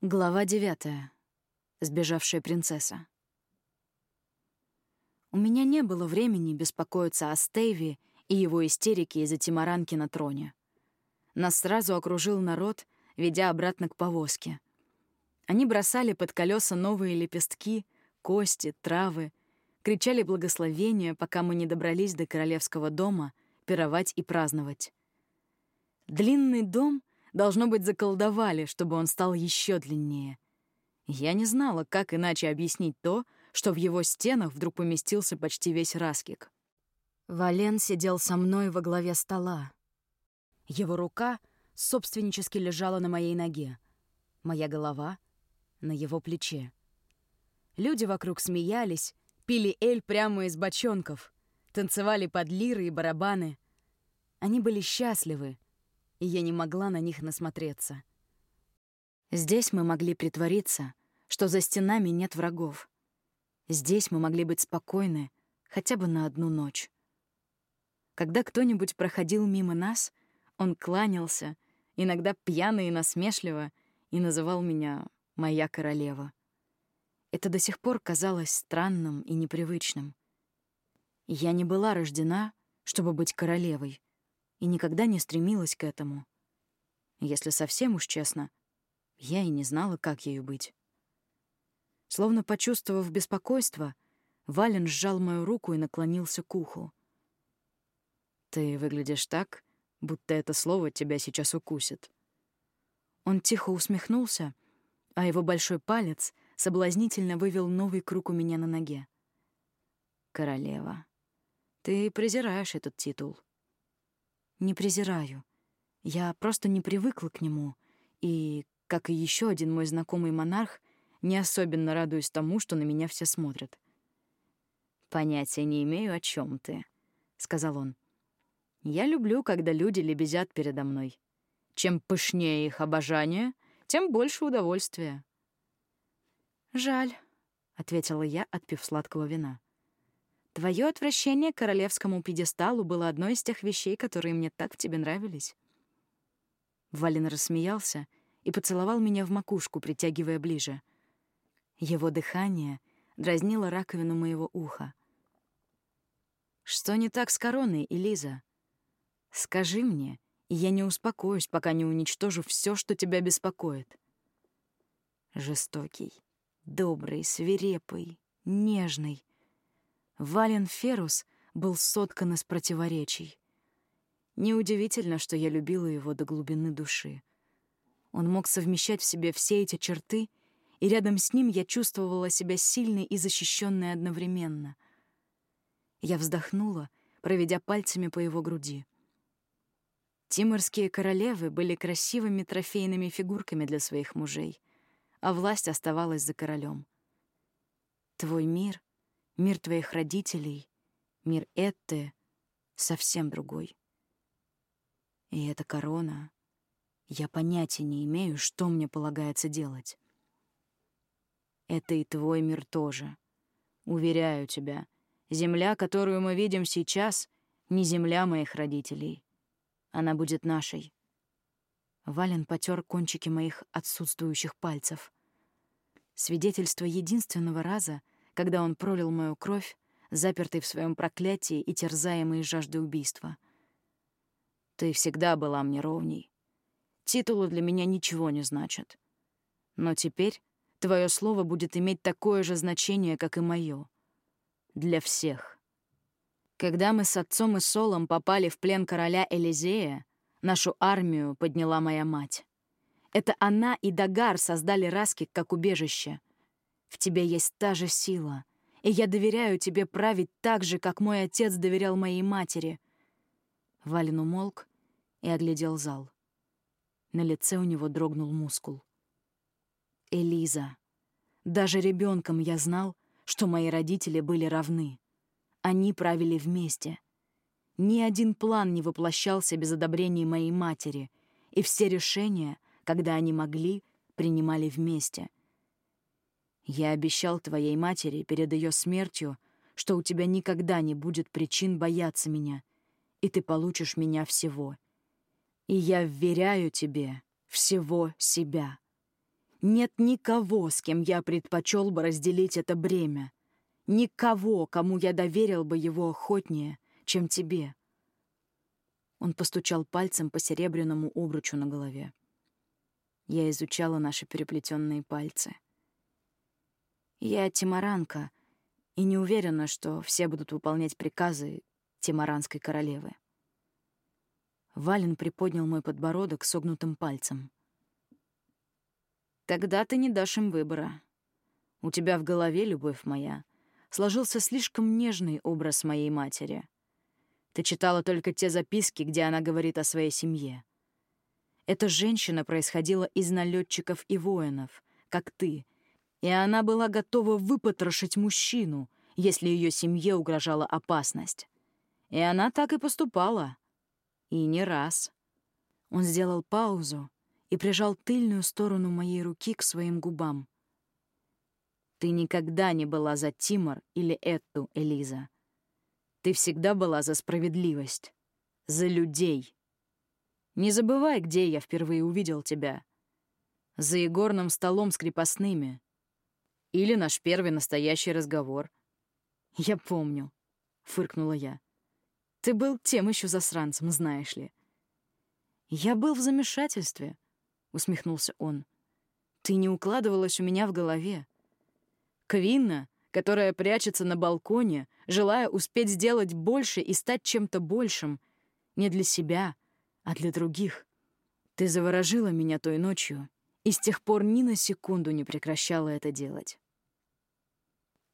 Глава девятая. Сбежавшая принцесса. У меня не было времени беспокоиться о Стейве и его истерике из-за Тимаранки на троне. Нас сразу окружил народ, ведя обратно к повозке. Они бросали под колеса новые лепестки, кости, травы, кричали благословения, пока мы не добрались до королевского дома пировать и праздновать. Длинный дом Должно быть, заколдовали, чтобы он стал еще длиннее. Я не знала, как иначе объяснить то, что в его стенах вдруг поместился почти весь Раскик. Вален сидел со мной во главе стола. Его рука собственнически лежала на моей ноге, моя голова — на его плече. Люди вокруг смеялись, пили эль прямо из бочонков, танцевали под лиры и барабаны. Они были счастливы, и я не могла на них насмотреться. Здесь мы могли притвориться, что за стенами нет врагов. Здесь мы могли быть спокойны хотя бы на одну ночь. Когда кто-нибудь проходил мимо нас, он кланялся, иногда пьяно и насмешливо, и называл меня «моя королева». Это до сих пор казалось странным и непривычным. Я не была рождена, чтобы быть королевой — и никогда не стремилась к этому. Если совсем уж честно, я и не знала, как ею быть. Словно почувствовав беспокойство, Вален сжал мою руку и наклонился к уху. «Ты выглядишь так, будто это слово тебя сейчас укусит». Он тихо усмехнулся, а его большой палец соблазнительно вывел новый круг у меня на ноге. «Королева, ты презираешь этот титул». Не презираю. Я просто не привыкла к нему. И, как и еще один мой знакомый монарх, не особенно радуюсь тому, что на меня все смотрят. «Понятия не имею, о чем ты», — сказал он. «Я люблю, когда люди лебезят передо мной. Чем пышнее их обожание, тем больше удовольствия». «Жаль», — ответила я, отпив сладкого вина. Твое отвращение к королевскому пьедесталу было одной из тех вещей, которые мне так в тебе нравились. Вален рассмеялся и поцеловал меня в макушку, притягивая ближе. Его дыхание дразнило раковину моего уха. «Что не так с короной, Элиза? Скажи мне, и я не успокоюсь, пока не уничтожу все, что тебя беспокоит». Жестокий, добрый, свирепый, нежный, Вален Ферус был соткан из противоречий. Неудивительно, что я любила его до глубины души. Он мог совмещать в себе все эти черты, и рядом с ним я чувствовала себя сильной и защищенной одновременно. Я вздохнула, проведя пальцами по его груди. Тиморские королевы были красивыми трофейными фигурками для своих мужей, а власть оставалась за королем. Твой мир Мир твоих родителей, мир Этты совсем другой. И эта корона... Я понятия не имею, что мне полагается делать. Это и твой мир тоже. Уверяю тебя, земля, которую мы видим сейчас, не земля моих родителей. Она будет нашей. Вален потер кончики моих отсутствующих пальцев. Свидетельство единственного раза — когда он пролил мою кровь, запертый в своем проклятии и терзаемый жаждой убийства. Ты всегда была мне ровней. Титулы для меня ничего не значат. Но теперь твое слово будет иметь такое же значение, как и мое. Для всех. Когда мы с отцом и Солом попали в плен короля Элизея, нашу армию подняла моя мать. Это она и Дагар создали Раскик как убежище — в тебе есть та же сила, и я доверяю тебе править так же, как мой отец доверял моей матери». Вален умолк и оглядел зал. На лице у него дрогнул мускул. «Элиза. Даже ребенком я знал, что мои родители были равны. Они правили вместе. Ни один план не воплощался без одобрения моей матери, и все решения, когда они могли, принимали вместе — я обещал твоей матери перед ее смертью, что у тебя никогда не будет причин бояться меня, и ты получишь меня всего. И я вверяю тебе всего себя. Нет никого, с кем я предпочел бы разделить это бремя. Никого, кому я доверил бы его охотнее, чем тебе. Он постучал пальцем по серебряному обручу на голове. Я изучала наши переплетенные пальцы. Я тимаранка и не уверена, что все будут выполнять приказы тимаранской королевы. Вален приподнял мой подбородок согнутым пальцем. «Тогда ты не дашь им выбора. У тебя в голове, любовь моя, сложился слишком нежный образ моей матери. Ты читала только те записки, где она говорит о своей семье. Эта женщина происходила из налетчиков и воинов, как ты, и она была готова выпотрошить мужчину, если ее семье угрожала опасность. И она так и поступала. И не раз. Он сделал паузу и прижал тыльную сторону моей руки к своим губам. Ты никогда не была за Тимор или Этту, Элиза. Ты всегда была за справедливость. За людей. Не забывай, где я впервые увидел тебя. За игорным столом с крепостными. Или наш первый настоящий разговор. Я помню, — фыркнула я. Ты был тем еще засранцем, знаешь ли. Я был в замешательстве, — усмехнулся он. Ты не укладывалась у меня в голове. Квинна, которая прячется на балконе, желая успеть сделать больше и стать чем-то большим, не для себя — а для других. Ты заворожила меня той ночью, и с тех пор ни на секунду не прекращала это делать.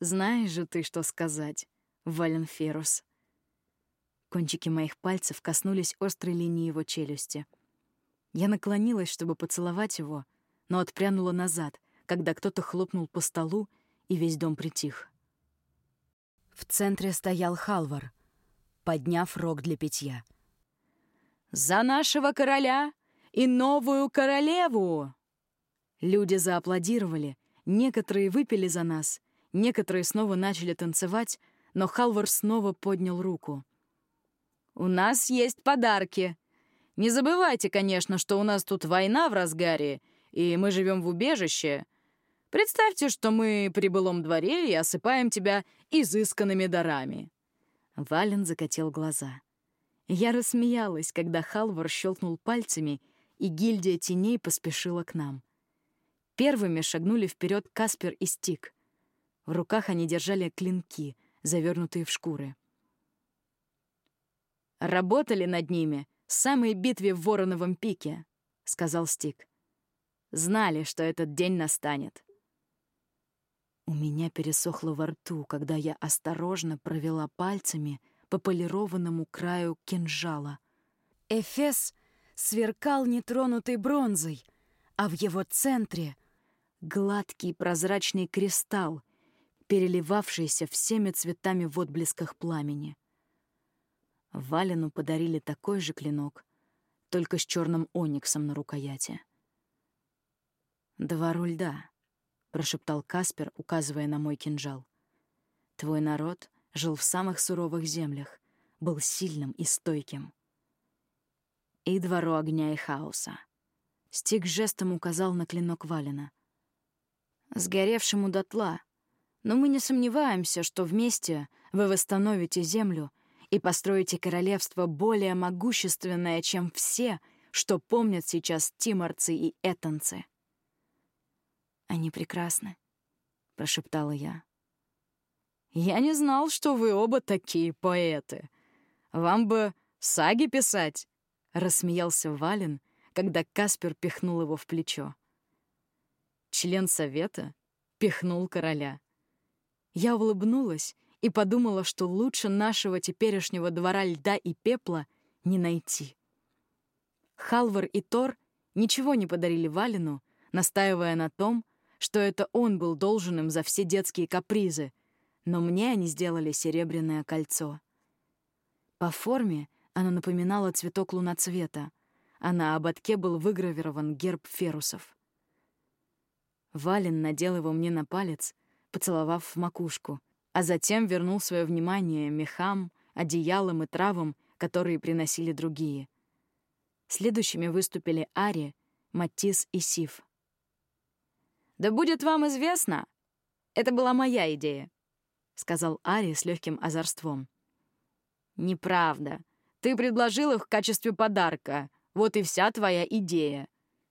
Знаешь же ты, что сказать, Валенферус. Кончики моих пальцев коснулись острой линии его челюсти. Я наклонилась, чтобы поцеловать его, но отпрянула назад, когда кто-то хлопнул по столу, и весь дом притих. В центре стоял Халвар, подняв рог для питья. «За нашего короля и новую королеву!» Люди зааплодировали, некоторые выпили за нас, некоторые снова начали танцевать, но Халвар снова поднял руку. «У нас есть подарки. Не забывайте, конечно, что у нас тут война в разгаре, и мы живем в убежище. Представьте, что мы при былом дворе и осыпаем тебя изысканными дарами». Вален закатил глаза. Я рассмеялась, когда Халвар щелкнул пальцами, и гильдия теней поспешила к нам. Первыми шагнули вперед Каспер и Стик. В руках они держали клинки, завернутые в шкуры. «Работали над ними с самой битве в Вороновом пике», — сказал Стик. «Знали, что этот день настанет». У меня пересохло во рту, когда я осторожно провела пальцами — по полированному краю кинжала. Эфес сверкал нетронутой бронзой, а в его центре — гладкий прозрачный кристалл, переливавшийся всеми цветами в отблесках пламени. Валену подарили такой же клинок, только с черным ониксом на рукояти. «Два рульда», — прошептал Каспер, указывая на мой кинжал. «Твой народ жил в самых суровых землях, был сильным и стойким. И двору огня и хаоса. Стик жестом указал на клинок Валина. Сгоревшему дотла. Но мы не сомневаемся, что вместе вы восстановите землю и построите королевство более могущественное, чем все, что помнят сейчас тиморцы и этанцы. «Они прекрасны», — прошептала я. «Я не знал, что вы оба такие поэты. Вам бы саги писать!» — рассмеялся Вален, когда Каспер пихнул его в плечо. Член совета пихнул короля. Я улыбнулась и подумала, что лучше нашего теперешнего двора льда и пепла не найти. Халвар и Тор ничего не подарили Валину, настаивая на том, что это он был должен им за все детские капризы — но мне они сделали серебряное кольцо. По форме оно напоминало цветок луноцвета, а на ободке был выгравирован герб ферусов. Вален надел его мне на палец, поцеловав в макушку, а затем вернул свое внимание мехам, одеялам и травам, которые приносили другие. Следующими выступили Ари, Матис и Сиф. Да будет вам известно, это была моя идея, сказал Ари с легким озорством. Неправда. Ты предложил их в качестве подарка. Вот и вся твоя идея,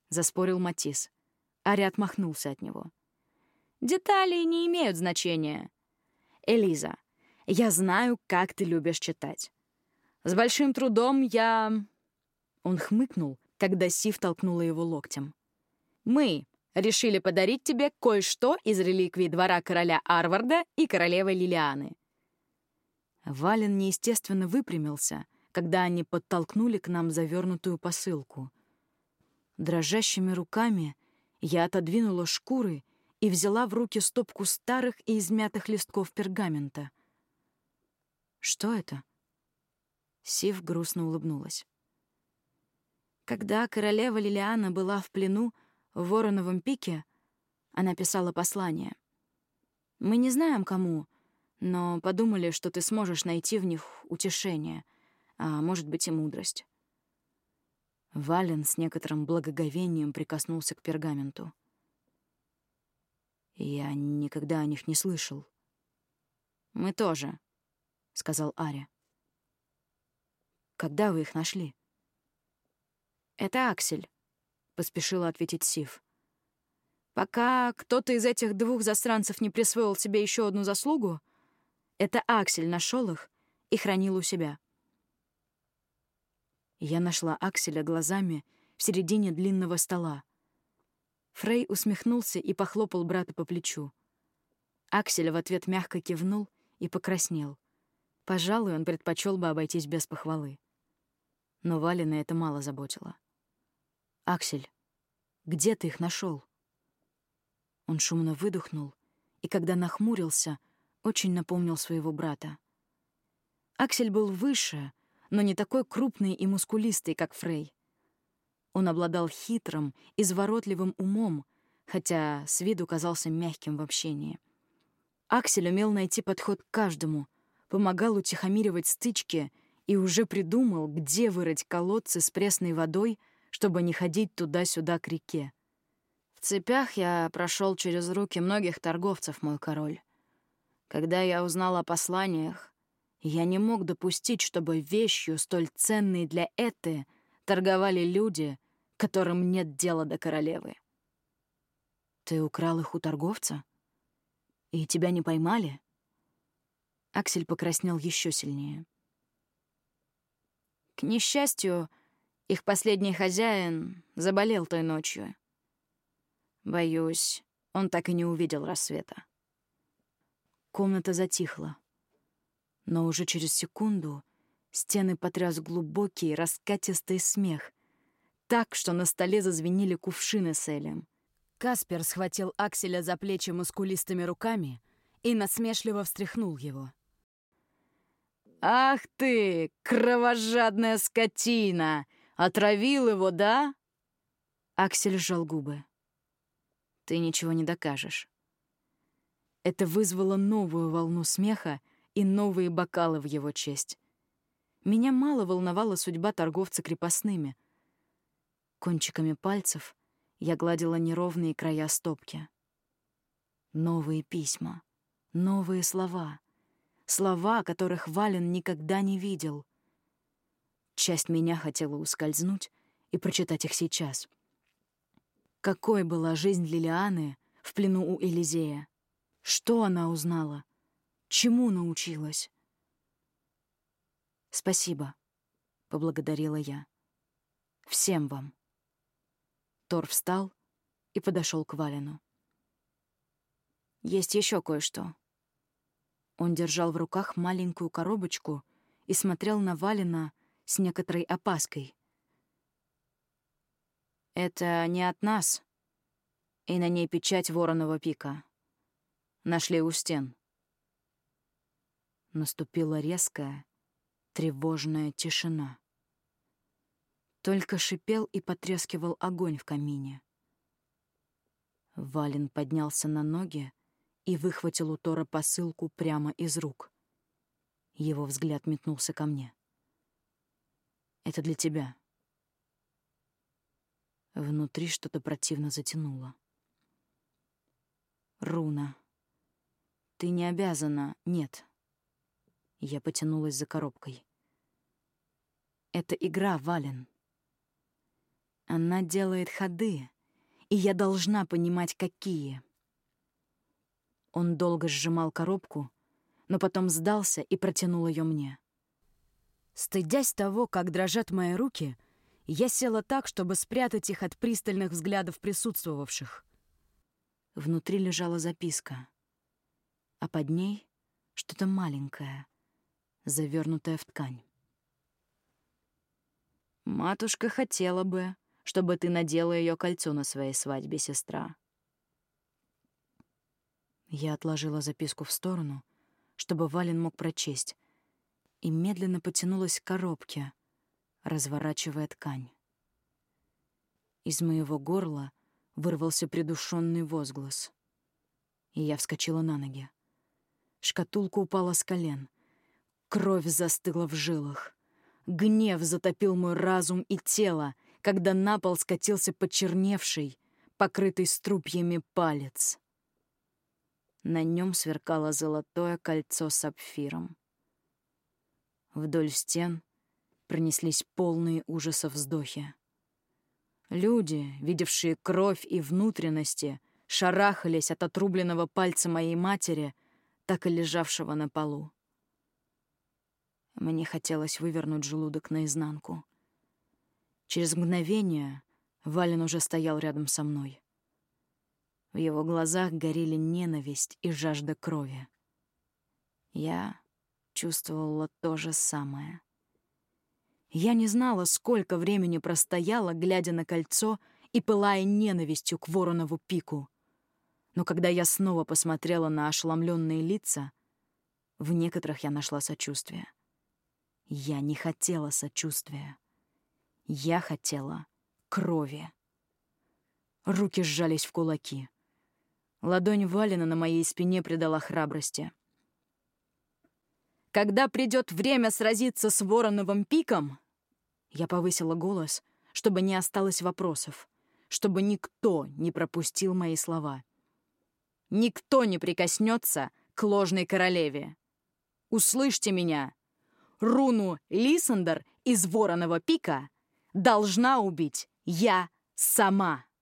заспорил Матис. Ари отмахнулся от него. Детали не имеют значения. Элиза, я знаю, как ты любишь читать. С большим трудом я...» Он хмыкнул, когда Сив толкнула его локтем. «Мы решили подарить тебе кое-что из реликвий двора короля Арварда и королевы Лилианы». Вален неестественно выпрямился, когда они подтолкнули к нам завернутую посылку. Дрожащими руками я отодвинула шкуры и взяла в руки стопку старых и измятых листков пергамента. «Что это?» Сив грустно улыбнулась. Когда королева Лилиана была в плену в Вороновом пике, она писала послание. Мы не знаем, кому, но подумали, что ты сможешь найти в них утешение, а может быть и мудрость. Вален с некоторым благоговением прикоснулся к пергаменту. «Я никогда о них не слышал». «Мы тоже», — сказал Аря. Когда вы их нашли?» «Это Аксель», — поспешила ответить Сив. «Пока кто-то из этих двух засранцев не присвоил себе еще одну заслугу, это Аксель нашел их и хранил у себя». Я нашла Акселя глазами в середине длинного стола. Фрей усмехнулся и похлопал брата по плечу. Аксель в ответ мягко кивнул и покраснел. Пожалуй, он предпочел бы обойтись без похвалы но Валина это мало заботило. «Аксель, где ты их нашел? Он шумно выдохнул, и когда нахмурился, очень напомнил своего брата. Аксель был выше, но не такой крупный и мускулистый, как Фрей. Он обладал хитрым, изворотливым умом, хотя с виду казался мягким в общении. Аксель умел найти подход к каждому, помогал утихомиривать стычки — и уже придумал, где вырыть колодцы с пресной водой, чтобы не ходить туда-сюда к реке. В цепях я прошел через руки многих торговцев, мой король. Когда я узнал о посланиях, я не мог допустить, чтобы вещью, столь ценной для Эты, торговали люди, которым нет дела до королевы. Ты украл их у торговца? И тебя не поймали? Аксель покраснел еще сильнее. К несчастью, их последний хозяин заболел той ночью. Боюсь, он так и не увидел рассвета. Комната затихла. Но уже через секунду стены потряс глубокий, раскатистый смех, так, что на столе зазвенели кувшины с элем. Каспер схватил Акселя за плечи мускулистыми руками и насмешливо встряхнул его. «Ах ты, кровожадная скотина! Отравил его, да?» Аксель сжал губы. «Ты ничего не докажешь». Это вызвало новую волну смеха и новые бокалы в его честь. Меня мало волновала судьба торговца крепостными. Кончиками пальцев я гладила неровные края стопки. Новые письма, новые слова — слова, которых Вален никогда не видел. Часть меня хотела ускользнуть и прочитать их сейчас. Какой была жизнь Лилианы в плену у Элизея? Что она узнала? Чему научилась? «Спасибо», — поблагодарила я. «Всем вам». Тор встал и подошел к Валену. «Есть еще кое-что», он держал в руках маленькую коробочку и смотрел на Валина с некоторой опаской. «Это не от нас», и на ней печать вороного пика. Нашли у стен. Наступила резкая, тревожная тишина. Только шипел и потрескивал огонь в камине. Валин поднялся на ноги и выхватил у Тора посылку прямо из рук. Его взгляд метнулся ко мне. «Это для тебя». Внутри что-то противно затянуло. Руна. Ты не обязана. Нет. Я потянулась за коробкой. Это игра, Вален. Она делает ходы, и я должна понимать, какие. Он долго сжимал коробку, но потом сдался и протянул ее мне. Стыдясь того, как дрожат мои руки, я села так, чтобы спрятать их от пристальных взглядов присутствовавших. Внутри лежала записка, а под ней что-то маленькое, завернутое в ткань. «Матушка хотела бы, чтобы ты надела ее кольцо на своей свадьбе, сестра». Я отложила записку в сторону, чтобы Вален мог прочесть, и медленно потянулась к коробке, разворачивая ткань. Из моего горла вырвался придушенный возглас, и я вскочила на ноги. Шкатулка упала с колен. Кровь застыла в жилах. Гнев затопил мой разум и тело, когда на пол скатился почерневший, покрытый струпьями палец. На нем сверкало золотое кольцо с сапфиром. Вдоль стен пронеслись полные ужаса вздохи. Люди, видевшие кровь и внутренности, шарахались от отрубленного пальца моей матери, так и лежавшего на полу. Мне хотелось вывернуть желудок наизнанку. Через мгновение Вален уже стоял рядом со мной. В его глазах горели ненависть и жажда крови. Я чувствовала то же самое. Я не знала, сколько времени простояла, глядя на кольцо и пылая ненавистью к воронову пику. Но когда я снова посмотрела на ошеломленные лица, в некоторых я нашла сочувствие. Я не хотела сочувствия. Я хотела крови. Руки сжались в кулаки. Ладонь Валина на моей спине придала храбрости. «Когда придет время сразиться с Вороновым пиком...» Я повысила голос, чтобы не осталось вопросов, чтобы никто не пропустил мои слова. «Никто не прикоснется к ложной королеве. Услышьте меня! Руну Лисандер из Вороного пика должна убить я сама!»